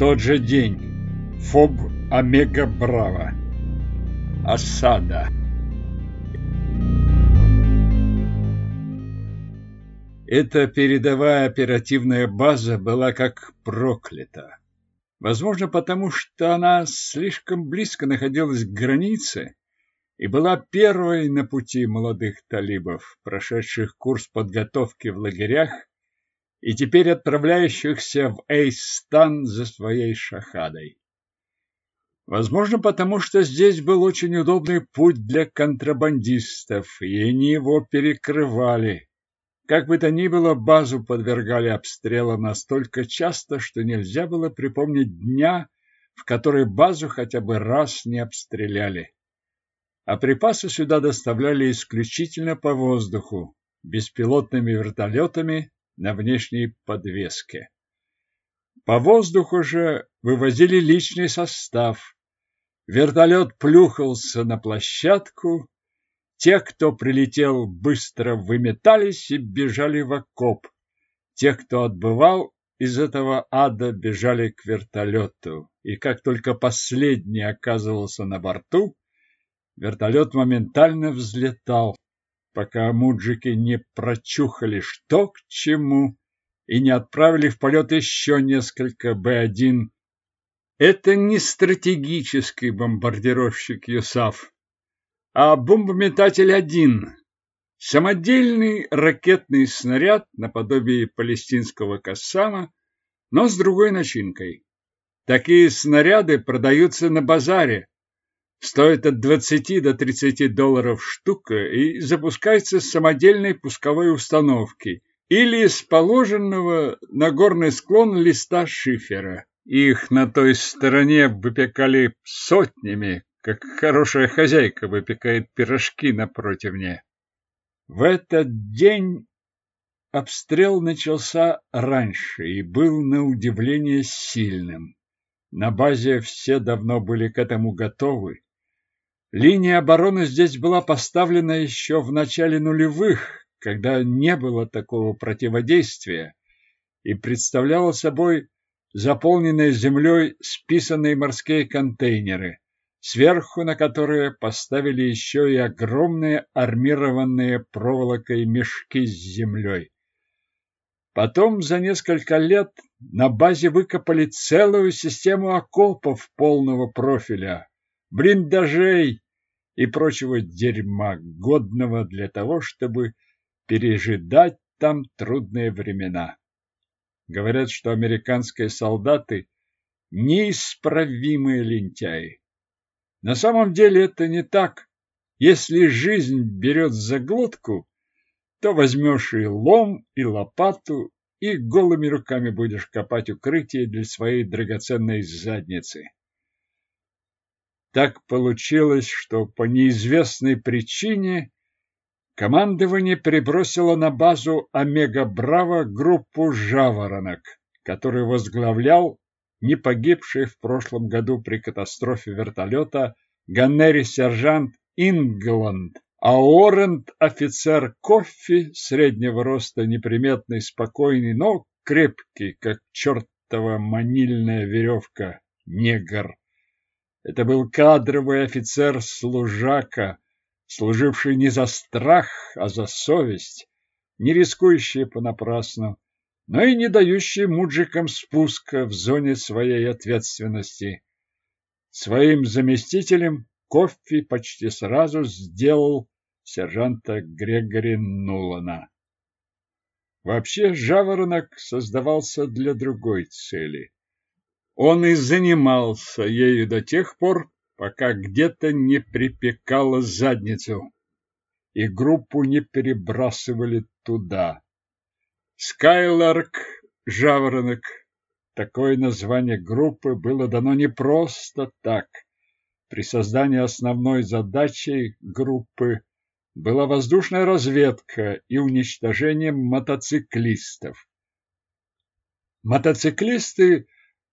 тот же день. ФОБ Омега Браво. Осада. Эта передовая оперативная база была как проклята. Возможно, потому что она слишком близко находилась к границе и была первой на пути молодых талибов, прошедших курс подготовки в лагерях и теперь отправляющихся в Эйстан за своей шахадой. Возможно, потому что здесь был очень удобный путь для контрабандистов, и они его перекрывали. Как бы то ни было, базу подвергали обстрелам настолько часто, что нельзя было припомнить дня, в который базу хотя бы раз не обстреляли. А припасы сюда доставляли исключительно по воздуху, беспилотными вертолетами на внешней подвеске. По воздуху же вывозили личный состав. Вертолет плюхался на площадку, те, кто прилетел, быстро выметались и бежали в окоп. Те, кто отбывал из этого ада, бежали к вертолету. И как только последний оказывался на борту, вертолет моментально взлетал, пока муджики не прочухали, что к чему, и не отправили в полет еще несколько Б-1. Это не стратегический бомбардировщик ЮСАФ, а бомбометатель один. Самодельный ракетный снаряд наподобие палестинского «Кассама», но с другой начинкой. Такие снаряды продаются на базаре. Стоят от 20 до 30 долларов штука и запускается с самодельной пусковой установки или с положенного на горный склон листа шифера. Их на той стороне выпекали сотнями, как хорошая хозяйка выпекает пирожки на противне. В этот день обстрел начался раньше и был на удивление сильным. На базе все давно были к этому готовы. Линия обороны здесь была поставлена еще в начале нулевых, когда не было такого противодействия, и представляла собой заполненные землей списанные морские контейнеры сверху на которые поставили еще и огромные армированные проволокой мешки с землей. Потом за несколько лет на базе выкопали целую систему окопов полного профиля, блиндажей и прочего дерьма, годного для того, чтобы пережидать там трудные времена. Говорят, что американские солдаты неисправимые лентяи. На самом деле это не так. Если жизнь берет за глотку, то возьмешь и лом, и лопату, и голыми руками будешь копать укрытие для своей драгоценной задницы. Так получилось, что по неизвестной причине командование перебросило на базу Омега-Браво группу «Жаворонок», который возглавлял не погибший в прошлом году при катастрофе вертолета ганнери-сержант Ингланд, а Орент офицер Кофи, среднего роста, неприметный, спокойный, но крепкий, как чертова манильная веревка, негр. Это был кадровый офицер-служака, служивший не за страх, а за совесть, не рискующий понапрасну, но и не дающий муджикам спуска в зоне своей ответственности. Своим заместителем Коффи почти сразу сделал сержанта Грегори Нулана. Вообще, жаворонок создавался для другой цели. Он и занимался ею до тех пор, пока где-то не припекало задницу, и группу не перебрасывали туда. Скайларк Жаворонок. Такое название группы было дано не просто так. При создании основной задачей группы была воздушная разведка и уничтожение мотоциклистов. Мотоциклисты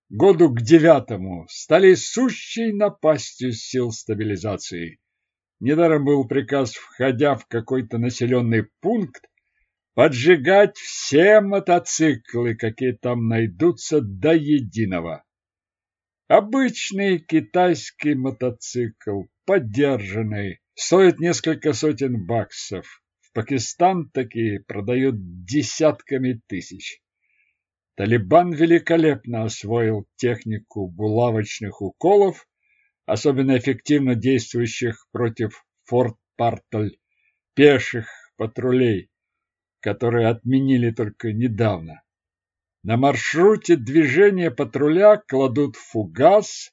году к девятому стали сущей напастью сил стабилизации. Недаром был приказ, входя в какой-то населенный пункт, поджигать все мотоциклы, какие там найдутся, до единого. Обычный китайский мотоцикл, поддержанный, стоит несколько сотен баксов. В Пакистан такие продают десятками тысяч. Талибан великолепно освоил технику булавочных уколов, особенно эффективно действующих против Форт-Партоль пеших патрулей, которые отменили только недавно. На маршруте движения патруля кладут фугас,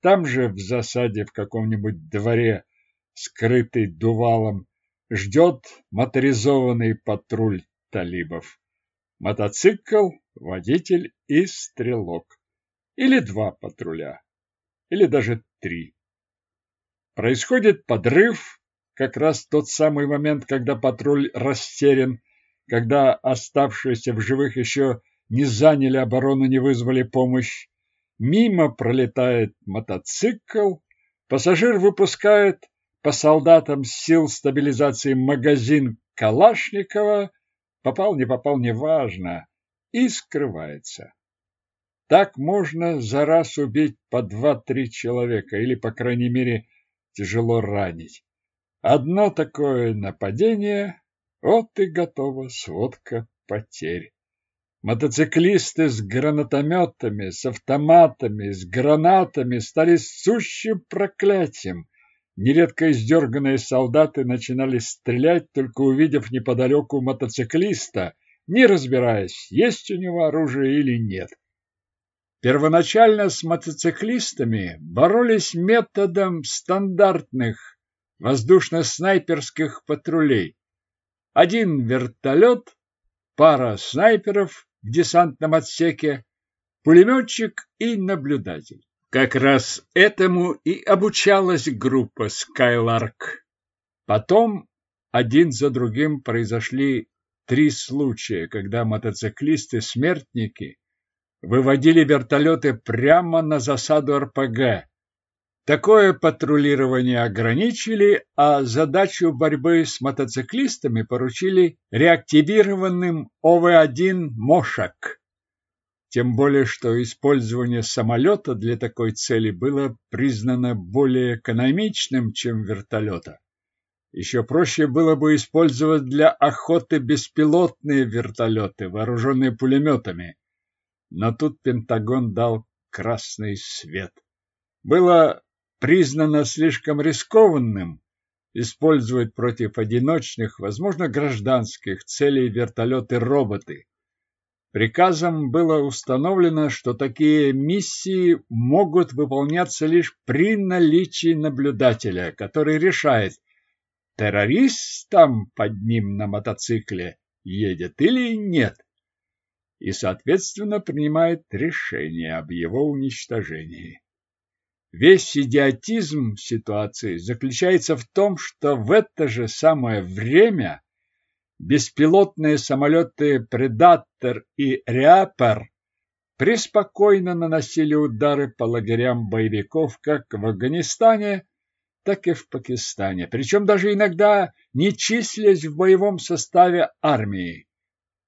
там же в засаде в каком-нибудь дворе, скрытый дувалом, ждет моторизованный патруль талибов. Мотоцикл, водитель и стрелок. Или два патруля, или даже три. Происходит подрыв, как раз тот самый момент, когда патруль растерян, когда оставшиеся в живых еще не заняли оборону, не вызвали помощь. Мимо пролетает мотоцикл, пассажир выпускает по солдатам сил стабилизации магазин Калашникова, попал, не попал, неважно, и скрывается. Так можно за раз убить по два-три человека или, по крайней мере, тяжело ранить. Одно такое нападение, вот и готова сводка потерь. Мотоциклисты с гранатометами, с автоматами, с гранатами стали сущим проклятием. Нередко издерганные солдаты начинали стрелять, только увидев неподалеку мотоциклиста, не разбираясь, есть у него оружие или нет. Первоначально с мотоциклистами боролись методом стандартных воздушно-снайперских патрулей. Один вертолет, пара снайперов в десантном отсеке, пулеметчик и наблюдатель. Как раз этому и обучалась группа Skylark. Потом один за другим произошли три случая, когда мотоциклисты-смертники выводили вертолеты прямо на засаду РПГ. Такое патрулирование ограничили, а задачу борьбы с мотоциклистами поручили реактивированным ОВ-1 «Мошек». Тем более, что использование самолета для такой цели было признано более экономичным, чем вертолета. Еще проще было бы использовать для охоты беспилотные вертолеты, вооруженные пулеметами. Но тут Пентагон дал красный свет. Было признано слишком рискованным использовать против одиночных, возможно, гражданских целей вертолеты-роботы. Приказом было установлено, что такие миссии могут выполняться лишь при наличии наблюдателя, который решает, террорист там под ним на мотоцикле едет или нет, и, соответственно, принимает решение об его уничтожении. Весь идиотизм ситуации заключается в том, что в это же самое время беспилотные самолеты «Предатор» и «Реапер» преспокойно наносили удары по лагерям боевиков как в Афганистане, так и в Пакистане, причем даже иногда не числясь в боевом составе армии.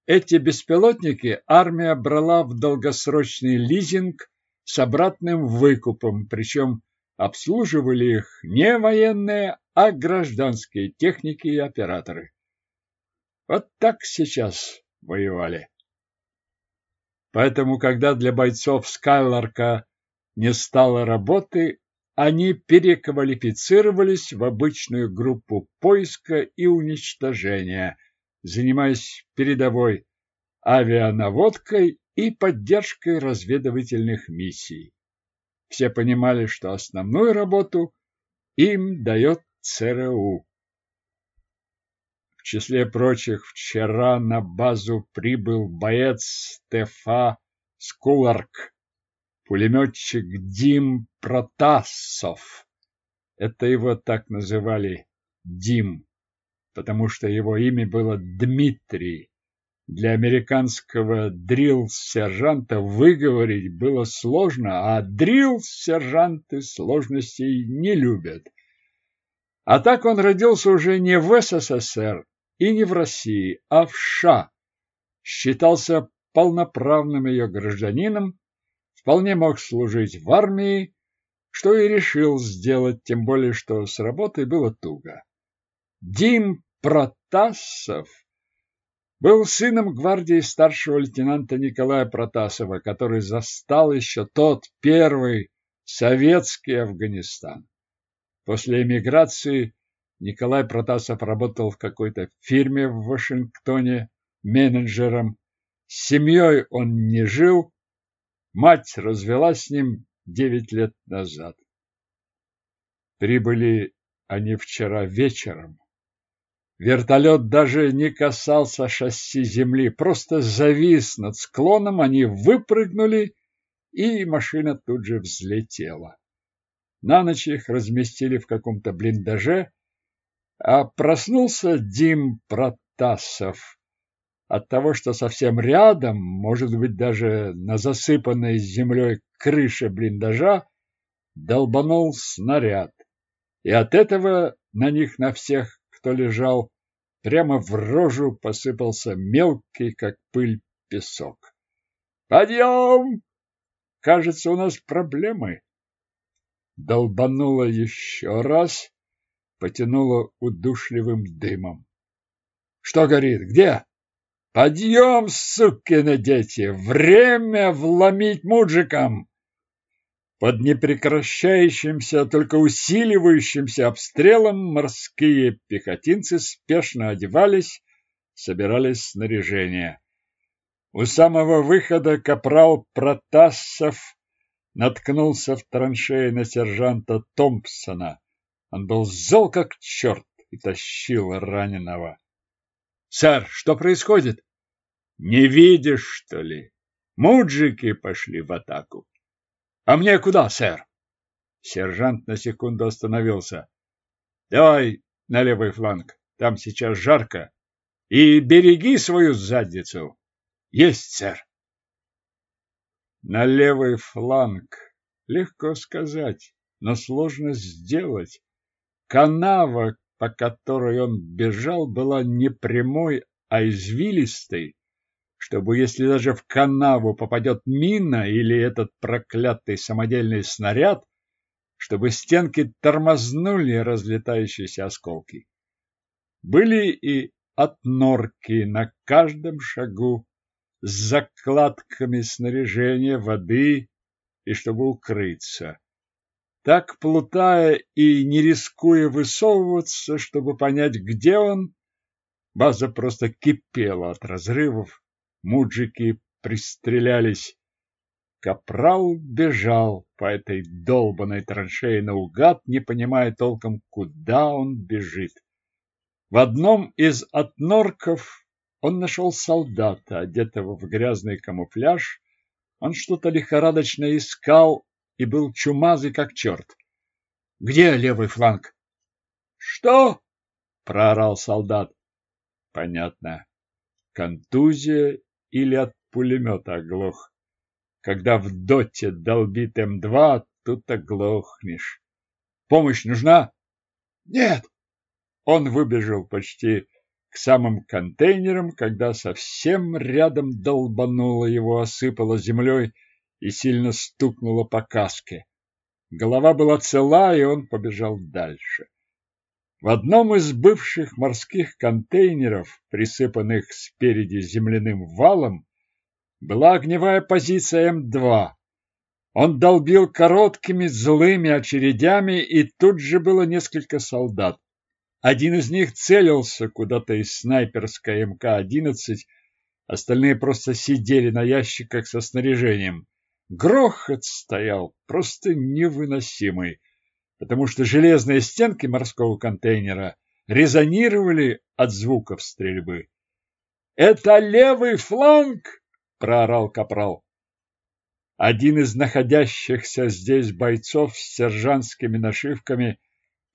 Эти беспилотники армия брала в долгосрочный лизинг с обратным выкупом, причем обслуживали их не военные, а гражданские техники и операторы. Вот так сейчас воевали. Поэтому, когда для бойцов Скайларка не стало работы, они переквалифицировались в обычную группу поиска и уничтожения, занимаясь передовой авианаводкой и поддержкой разведывательных миссий. Все понимали, что основную работу им дает ЦРУ. В числе прочих, вчера на базу прибыл боец ТФА Скуларк, пулеметчик Дим Протасов. Это его так называли Дим, потому что его имя было Дмитрий. Для американского дрилл-сержанта выговорить было сложно, а дрилл-сержанты сложностей не любят. А так он родился уже не в СССР и не в России, а в США. Считался полноправным ее гражданином, вполне мог служить в армии, что и решил сделать, тем более, что с работой было туго. Дим Протасов был сыном гвардии старшего лейтенанта Николая Протасова, который застал еще тот первый советский Афганистан. После эмиграции Николай Протасов работал в какой-то фирме в Вашингтоне менеджером. С семьей он не жил, мать развелась с ним девять лет назад. Прибыли они вчера вечером. Вертолет даже не касался шасси земли, просто завис над склоном, они выпрыгнули, и машина тут же взлетела. На ночь их разместили в каком-то блиндаже, а проснулся Дим Протасов от того, что совсем рядом, может быть, даже на засыпанной землей крыше блиндажа, долбанул снаряд. И от этого на них на всех, кто лежал, прямо в рожу посыпался мелкий, как пыль, песок. «Подъем! Кажется, у нас проблемы!» Долбануло еще раз, потянуло удушливым дымом. «Что горит? Где?» «Подъем, сукины дети! Время вломить мужикам!» Под непрекращающимся, только усиливающимся обстрелом морские пехотинцы спешно одевались, собирали снаряжение. У самого выхода капрал Протасов наткнулся в траншеи на сержанта Томпсона. Он был зол как черт и тащил раненого. — Сэр, что происходит? — Не видишь, что ли? Муджики пошли в атаку. А мне куда, сэр? Сержант на секунду остановился. Давай на левый фланг, там сейчас жарко. И береги свою задницу. Есть, сэр. На левый фланг. Легко сказать, но сложно сделать. Канава, по которой он бежал, была не прямой, а извилистой чтобы если даже в канаву попадет мина или этот проклятый самодельный снаряд, чтобы стенки тормознули разлетающиеся осколки. Были и отнорки на каждом шагу с закладками снаряжения, воды и чтобы укрыться. Так, плутая и не рискуя высовываться, чтобы понять, где он, база просто кипела от разрывов, муджики пристрелялись. Капрал бежал по этой долбанной траншее наугад, не понимая толком, куда он бежит. В одном из отнорков он нашел солдата, одетого в грязный камуфляж. Он что-то лихорадочно искал и был чумазый, как черт. — Где левый фланг? — Что? — проорал солдат. — Понятно. Контузия или от пулемета оглох. Когда в доте долбит М2, тут оглохнешь. Помощь нужна? Нет. Он выбежал почти к самым контейнерам, когда совсем рядом долбануло его, осыпало землей и сильно стукнуло по каске. Голова была цела, и он побежал дальше. В одном из бывших морских контейнеров, присыпанных спереди земляным валом, была огневая позиция М2. Он долбил короткими злыми очередями, и тут же было несколько солдат. Один из них целился куда-то из снайперской МК-11, остальные просто сидели на ящиках со снаряжением. Грохот стоял просто невыносимый потому что железные стенки морского контейнера резонировали от звуков стрельбы. «Это левый фланг!» – проорал капрал. Один из находящихся здесь бойцов с сержантскими нашивками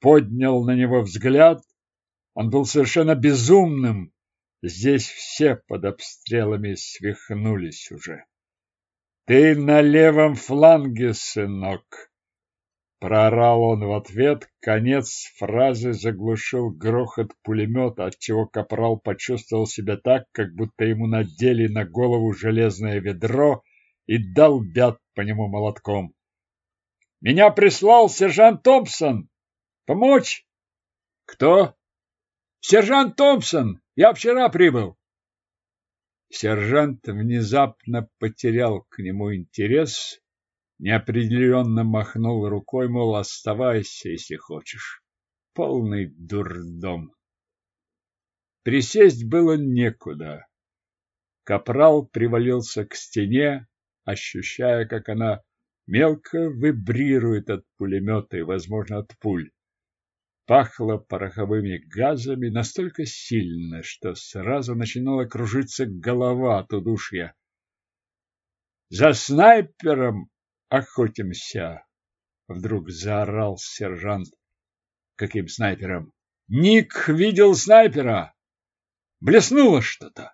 поднял на него взгляд. Он был совершенно безумным. Здесь все под обстрелами свихнулись уже. «Ты на левом фланге, сынок!» Проорал он в ответ, конец фразы заглушил грохот пулемета, отчего капрал почувствовал себя так, как будто ему надели на голову железное ведро и долбят по нему молотком. Меня прислал сержант Томпсон. Помочь? Кто? Сержант Томпсон. Я вчера прибыл. Сержант внезапно потерял к нему интерес, неопределенно махнул рукой, мол, оставайся, если хочешь. Полный дурдом. Присесть было некуда. Капрал привалился к стене, ощущая, как она мелко вибрирует от пулемета и, возможно, от пуль. Пахло пороховыми газами настолько сильно, что сразу начинала кружиться голова от удушья. «За снайпером охотимся!» — вдруг заорал сержант. «Каким снайпером?» «Ник видел снайпера!» Блеснуло что-то.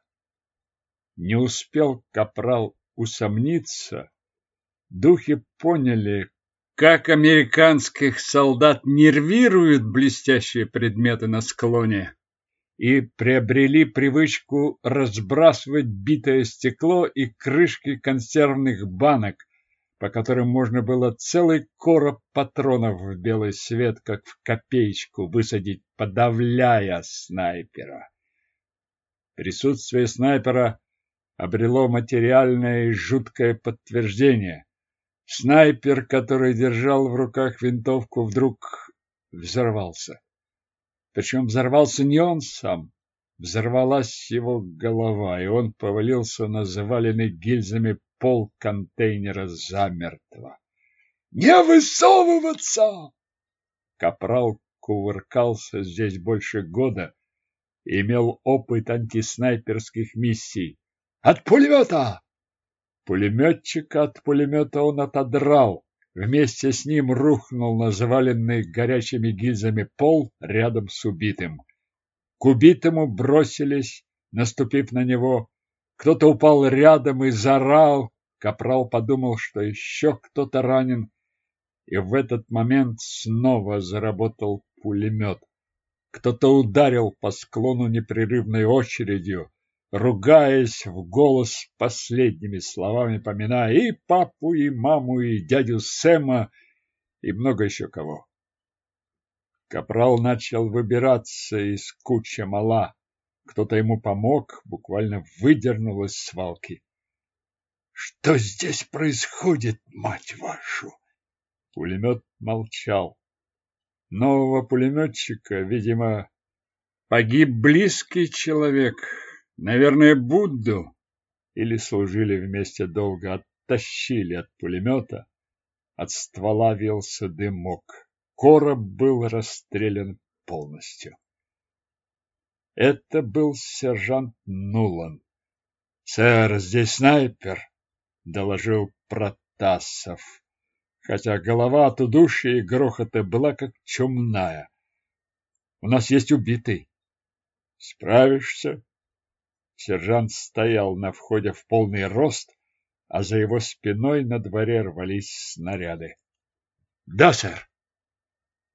Не успел капрал усомниться. Духи поняли, как американских солдат нервируют блестящие предметы на склоне и приобрели привычку разбрасывать битое стекло и крышки консервных банок, по которым можно было целый короб патронов в белый свет, как в копеечку, высадить, подавляя снайпера. Присутствие снайпера обрело материальное и жуткое подтверждение. Снайпер, который держал в руках винтовку, вдруг взорвался. Причем взорвался не он сам, взорвалась его голова, и он повалился на заваленный гильзами пол контейнера замертво. «Не высовываться!» Капрал кувыркался здесь больше года, имел опыт антиснайперских миссий. «От пулемета!» Пулеметчика от пулемета он отодрал. Вместе с ним рухнул на заваленный горячими гильзами пол рядом с убитым. К убитому бросились, наступив на него. Кто-то упал рядом и заорал. Капрал подумал, что еще кто-то ранен. И в этот момент снова заработал пулемет. Кто-то ударил по склону непрерывной очередью, ругаясь в голос последними словами, поминая и папу, и маму, и дядю Сэма, и много еще кого. Капрал начал выбираться из кучи мала. Кто-то ему помог, буквально выдернул из свалки. Что здесь происходит, мать вашу? Пулемет молчал нового пулеметчика, видимо, погиб близкий человек, наверное, Будду, или служили вместе долго, оттащили от пулемета. От ствола вился дымок. Короб был расстрелян полностью. Это был сержант Нулан. «Сэр, здесь снайпер», — доложил Протасов хотя голова от удушья и грохота была как чумная. У нас есть убитый. Справишься? Сержант стоял на входе в полный рост, а за его спиной на дворе рвались снаряды. Да, сэр.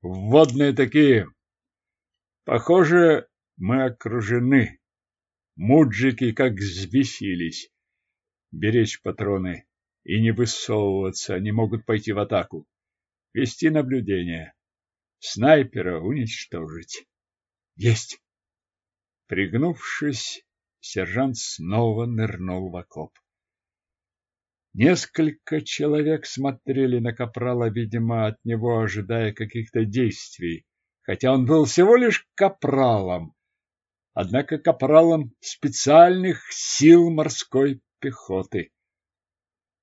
Вводные такие. Похоже, мы окружены. Муджики как взбесились. Беречь патроны и не высовываться, они могут пойти в атаку. Вести наблюдение. Снайпера уничтожить. Есть. Пригнувшись, сержант снова нырнул в окоп. Несколько человек смотрели на Капрала, видимо, от него ожидая каких-то действий, хотя он был всего лишь капралом, однако капралом специальных сил морской пехоты.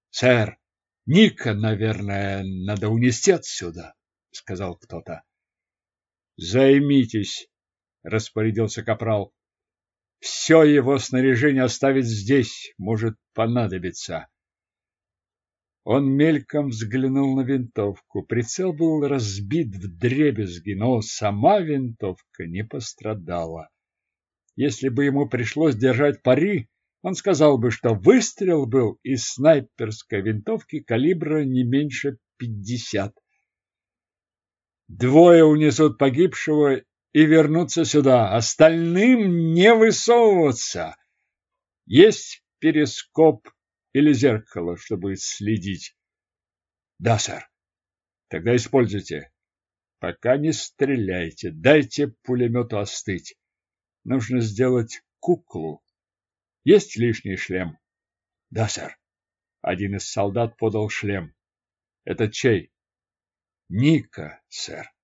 Сэр, Ника, наверное, надо унести отсюда, сказал кто-то. Займитесь, распорядился капрал. Все его снаряжение оставить здесь, может понадобиться. Он мельком взглянул на винтовку. Прицел был разбит в дребезги, но сама винтовка не пострадала. Если бы ему пришлось держать пари, он сказал бы, что выстрел был из снайперской винтовки калибра не меньше пятьдесят. Двое унесут погибшего и вернутся сюда, остальным не высовываться. Есть перископ или зеркало, чтобы следить? Да, сэр. Тогда используйте. Пока не стреляйте, дайте пулемету остыть. Нужно сделать куклу. Есть лишний шлем? Да, сэр. Один из солдат подал шлем. Это чей? Ника, сэр.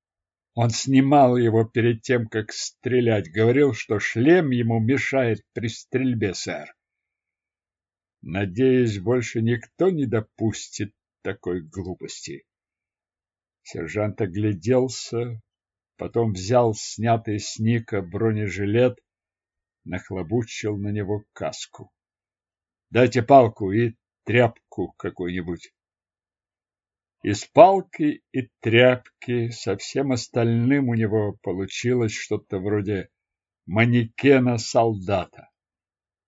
Он снимал его перед тем, как стрелять. Говорил, что шлем ему мешает при стрельбе, сэр. Надеюсь, больше никто не допустит такой глупости. Сержант огляделся, потом взял снятый с Ника бронежилет, нахлобучил на него каску. Дайте палку и тряпку какую-нибудь. Из палки и тряпки со всем остальным у него получилось что-то вроде манекена-солдата.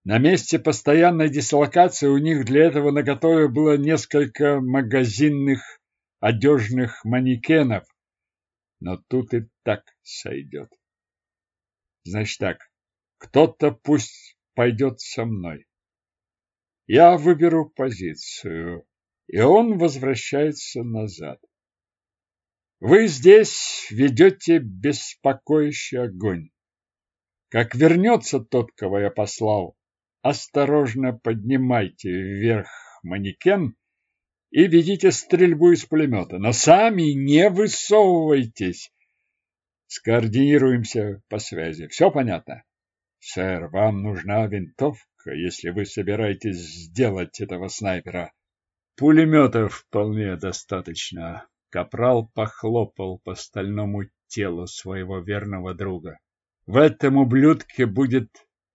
На месте постоянной дислокации у них для этого наготове было несколько магазинных одежных манекенов, но тут и так сойдет. Значит так, кто-то пусть пойдет со мной. Я выберу позицию и он возвращается назад. Вы здесь ведете беспокоящий огонь. Как вернется тот, кого я послал, осторожно поднимайте вверх манекен и ведите стрельбу из пулемета, но сами не высовывайтесь. Скоординируемся по связи. Все понятно? Сэр, вам нужна винтовка, если вы собираетесь сделать этого снайпера. Пулемета вполне достаточно. Капрал похлопал по стальному телу своего верного друга. В этом ублюдке будет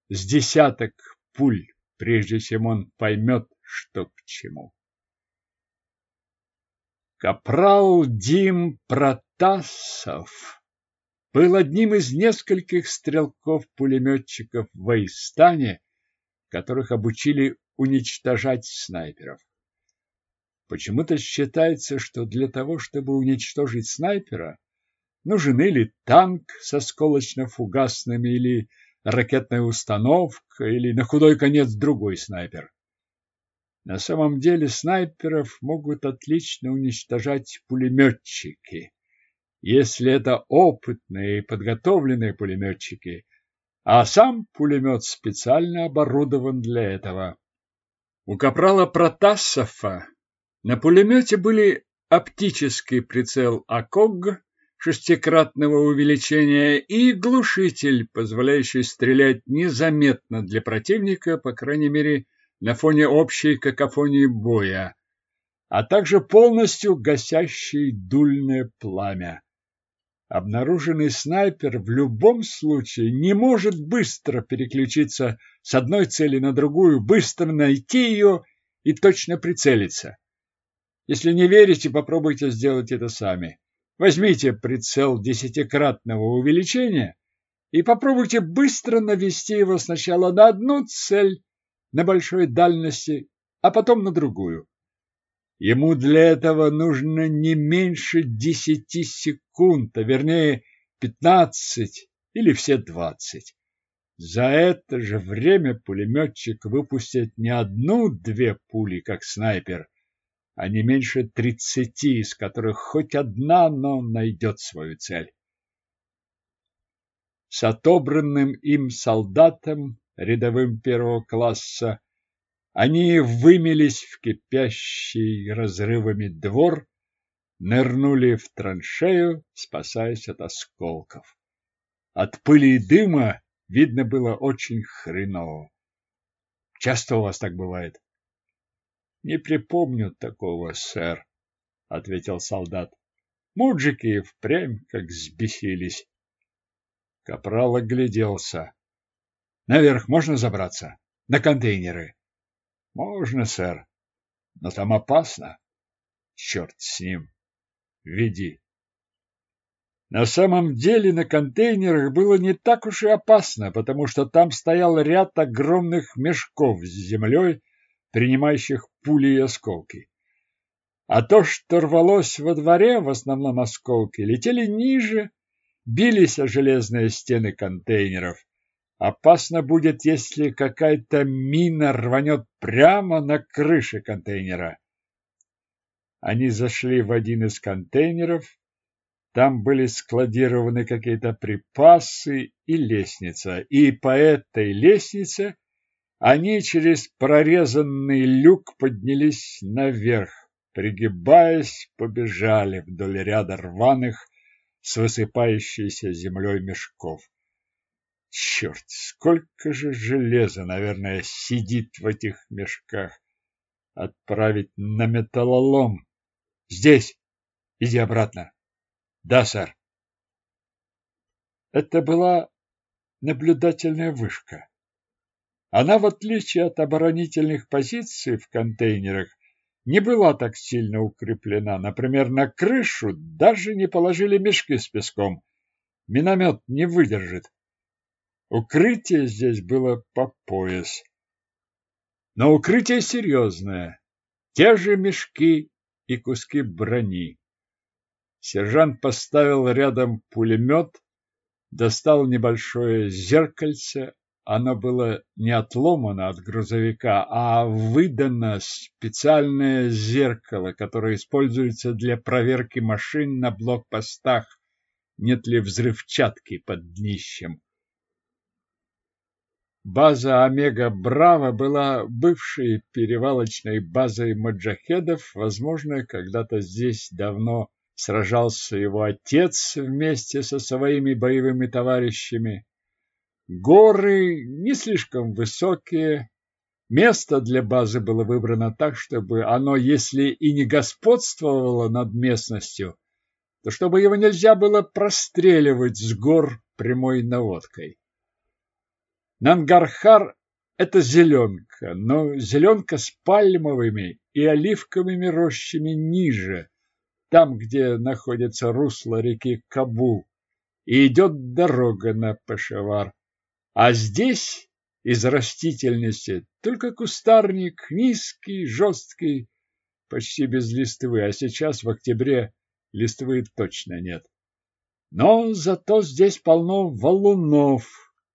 с десяток пуль, прежде чем он поймет, что к чему. Капрал Дим Протасов был одним из нескольких стрелков-пулеметчиков в Айстане, которых обучили уничтожать снайперов. Почему-то считается, что для того, чтобы уничтожить снайпера, нужен или танк со сколочно-фугасными, или ракетная установка, или на худой конец другой снайпер. На самом деле снайперов могут отлично уничтожать пулеметчики, если это опытные и подготовленные пулеметчики, а сам пулемет специально оборудован для этого. У капрала Протасова на пулемете были оптический прицел АКОГ шестикратного увеличения и глушитель, позволяющий стрелять незаметно для противника, по крайней мере, на фоне общей какофонии боя, а также полностью гасящий дульное пламя. Обнаруженный снайпер в любом случае не может быстро переключиться с одной цели на другую, быстро найти ее и точно прицелиться. Если не верите, попробуйте сделать это сами. Возьмите прицел десятикратного увеличения и попробуйте быстро навести его сначала на одну цель на большой дальности, а потом на другую. Ему для этого нужно не меньше десяти секунд, а вернее пятнадцать или все двадцать. За это же время пулеметчик выпустит не одну-две пули, как снайпер, а не меньше тридцати, из которых хоть одна, но найдет свою цель. С отобранным им солдатом, рядовым первого класса, они вымелись в кипящий разрывами двор, нырнули в траншею, спасаясь от осколков. От пыли и дыма видно было очень хреново. Часто у вас так бывает? Не припомню такого, сэр, ответил солдат. Муджики впрямь как взбесились. Капрал огляделся. Наверх можно забраться? На контейнеры? Можно, сэр. Но там опасно. Черт с ним. Веди. На самом деле на контейнерах было не так уж и опасно, потому что там стоял ряд огромных мешков с землей, принимающих пули и осколки. А то, что рвалось во дворе, в основном осколки, летели ниже, бились о железные стены контейнеров, Опасно будет, если какая-то мина рванет прямо на крыше контейнера. Они зашли в один из контейнеров. Там были складированы какие-то припасы и лестница. И по этой лестнице они через прорезанный люк поднялись наверх, пригибаясь, побежали вдоль ряда рваных с высыпающейся землей мешков. Черт, сколько же железа, наверное, сидит в этих мешках. Отправить на металлолом. Здесь. Иди обратно. Да, сэр. Это была наблюдательная вышка. Она, в отличие от оборонительных позиций в контейнерах, не была так сильно укреплена. Например, на крышу даже не положили мешки с песком. Миномет не выдержит. Укрытие здесь было по пояс. Но укрытие серьезное. Те же мешки и куски брони. Сержант поставил рядом пулемет, достал небольшое зеркальце. Оно было не отломано от грузовика, а выдано специальное зеркало, которое используется для проверки машин на блокпостах, нет ли взрывчатки под днищем. База Омега-Браво была бывшей перевалочной базой маджахедов. Возможно, когда-то здесь давно сражался его отец вместе со своими боевыми товарищами. Горы не слишком высокие. Место для базы было выбрано так, чтобы оно, если и не господствовало над местностью, то чтобы его нельзя было простреливать с гор прямой наводкой. Нангархар – это зеленка, но зеленка с пальмовыми и оливковыми рощами ниже, там, где находится русло реки Кабу, и идет дорога на Пешавар. А здесь из растительности только кустарник, низкий, жесткий, почти без листвы, а сейчас в октябре листвы точно нет. Но зато здесь полно валунов,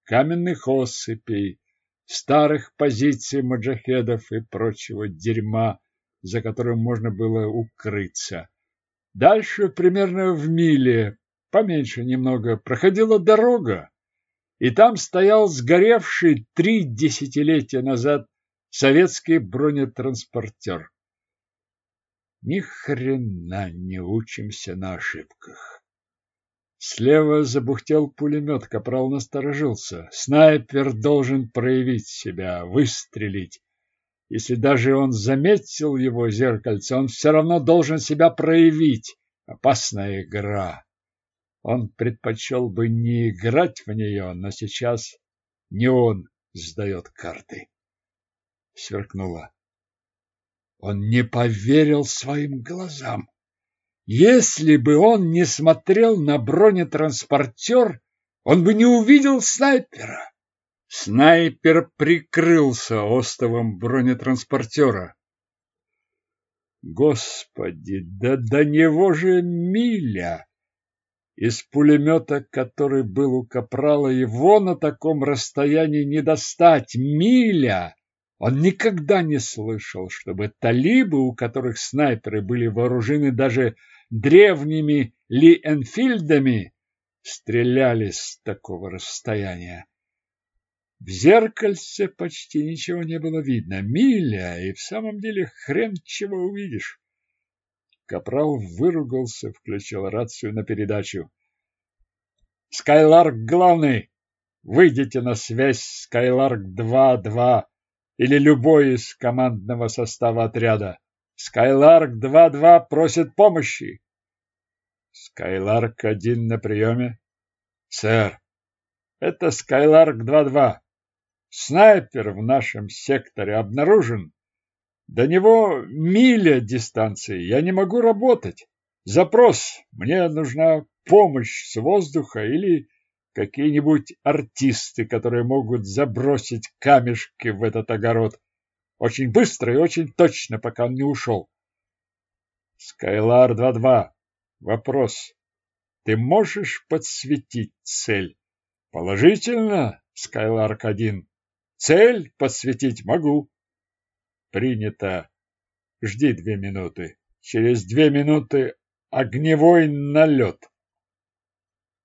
каменных осыпей, старых позиций маджахедов и прочего дерьма, за которым можно было укрыться. Дальше, примерно в миле, поменьше немного, проходила дорога, и там стоял сгоревший три десятилетия назад советский бронетранспортер. Ни хрена не учимся на ошибках. Слева забухтел пулемет, капрал насторожился. Снайпер должен проявить себя, выстрелить. Если даже он заметил его зеркальце, он все равно должен себя проявить. Опасная игра. Он предпочел бы не играть в нее, но сейчас не он сдает карты. Сверкнуло. Он не поверил своим глазам. Если бы он не смотрел на бронетранспортер, он бы не увидел снайпера. Снайпер прикрылся остовом бронетранспортера. Господи, да до него же миля! Из пулемета, который был у Капрала, его на таком расстоянии не достать. Миля! Он никогда не слышал, чтобы талибы, у которых снайперы были вооружены даже древними Ли-Энфильдами стреляли с такого расстояния. В зеркальце почти ничего не было видно. Миля, и в самом деле хрен чего увидишь. Капрал выругался, включил рацию на передачу. «Скайларк главный! Выйдите на связь Скайларк-2-2 или любой из командного состава отряда. Скайларк-2-2 просит помощи. Скайларк один на приеме. Сэр, это Скайларк 2-2. Снайпер в нашем секторе обнаружен. До него миля дистанции. Я не могу работать. Запрос. Мне нужна помощь с воздуха или какие-нибудь артисты, которые могут забросить камешки в этот огород. Очень быстро и очень точно, пока он не ушел. Скайлар 2-2. Вопрос. Ты можешь подсветить цель? Положительно? Скайларк-1. Цель подсветить могу. Принято. Жди две минуты. Через две минуты огневой налет.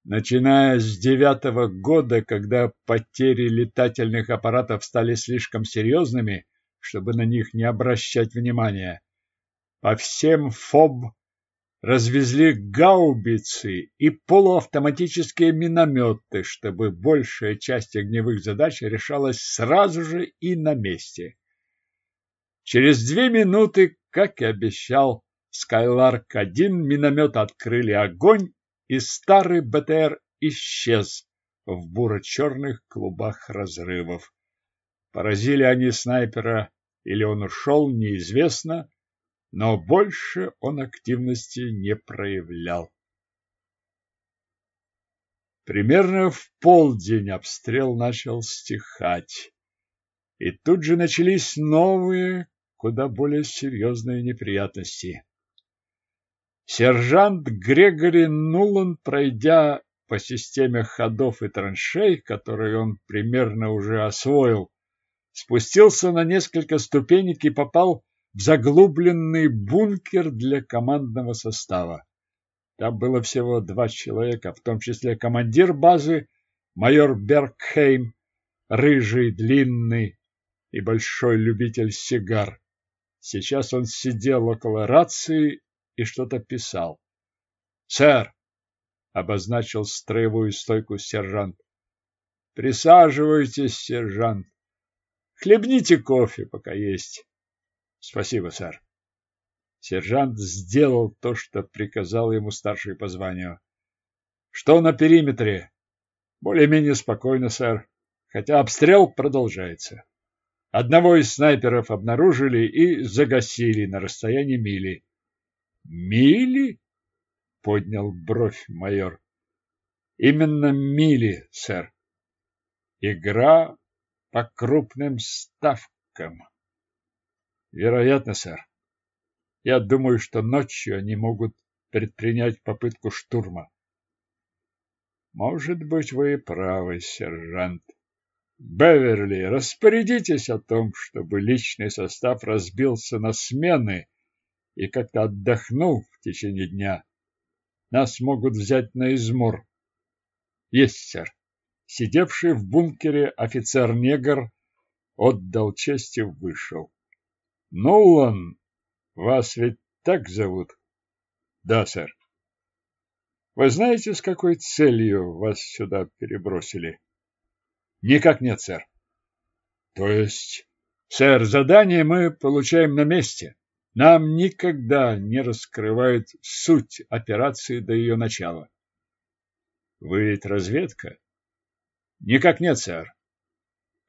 Начиная с девятого года, когда потери летательных аппаратов стали слишком серьезными, чтобы на них не обращать внимания, по всем ФОБ развезли гаубицы и полуавтоматические минометы, чтобы большая часть огневых задач решалась сразу же и на месте. Через две минуты, как и обещал Скайларк-1, миномет открыли огонь, и старый БТР исчез в буро-черных клубах разрывов. Поразили они снайпера или он ушел, неизвестно, но больше он активности не проявлял. Примерно в полдень обстрел начал стихать, и тут же начались новые, куда более серьезные неприятности. Сержант Грегори Нулан, пройдя по системе ходов и траншей, которые он примерно уже освоил, спустился на несколько ступенек и попал в заглубленный бункер для командного состава. Там было всего два человека, в том числе командир базы, майор Бергхейм, рыжий, длинный и большой любитель сигар. Сейчас он сидел около рации и что-то писал. «Сэр!» — обозначил строевую стойку сержант. «Присаживайтесь, сержант. Хлебните кофе, пока есть. Спасибо, сэр. Сержант сделал то, что приказал ему старший по званию. Что на периметре? Более-менее спокойно, сэр, хотя обстрел продолжается. Одного из снайперов обнаружили и загасили на расстоянии мили. Мили? Поднял бровь майор. Именно мили, сэр. Игра по крупным ставкам. Вероятно, сэр. Я думаю, что ночью они могут предпринять попытку штурма. Может быть, вы правы, сержант. Беверли, распорядитесь о том, чтобы личный состав разбился на смены и как-то отдохнул в течение дня. Нас могут взять на измор. Есть, сэр. Сидевший в бункере офицер-негр отдал честь и вышел. Нолан, вас ведь так зовут? Да, сэр. Вы знаете, с какой целью вас сюда перебросили? Никак нет, сэр. То есть, сэр, задание мы получаем на месте. Нам никогда не раскрывают суть операции до ее начала. Вы ведь разведка? Никак нет, сэр.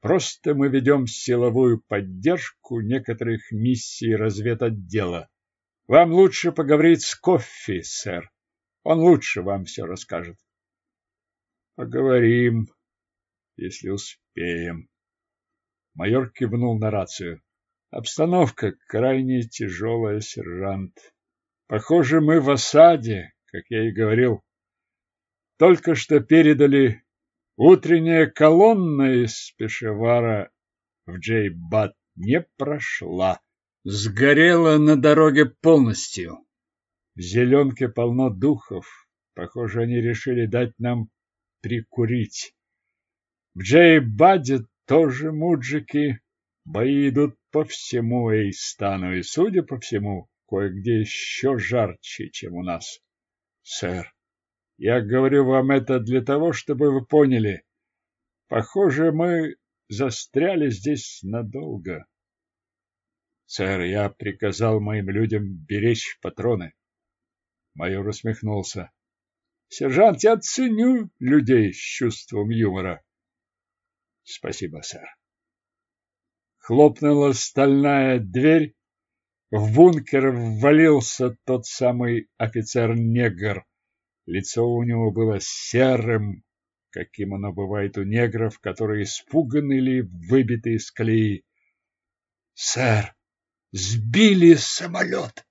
Просто мы ведем силовую поддержку некоторых миссий разведотдела. Вам лучше поговорить с Коффи, сэр. Он лучше вам все расскажет. Поговорим, если успеем. Майор кивнул на рацию. Обстановка крайне тяжелая, сержант. Похоже, мы в осаде, как я и говорил. Только что передали Утренняя колонна из Пешевара в Джейбат не прошла. Сгорела на дороге полностью. В зеленке полно духов. Похоже, они решили дать нам прикурить. В Джейбаде тоже муджики. Бои идут по всему Эйстану, и, судя по всему, кое-где еще жарче, чем у нас. Сэр, я говорю вам это для того, чтобы вы поняли. Похоже, мы застряли здесь надолго. Сэр, я приказал моим людям беречь патроны. Майор усмехнулся. Сержант, я ценю людей с чувством юмора. Спасибо, сэр. Хлопнула стальная дверь. В бункер ввалился тот самый офицер-негр Лицо у него было серым, каким оно бывает у негров, которые испуганы или выбиты из колеи. — Сэр, сбили самолет!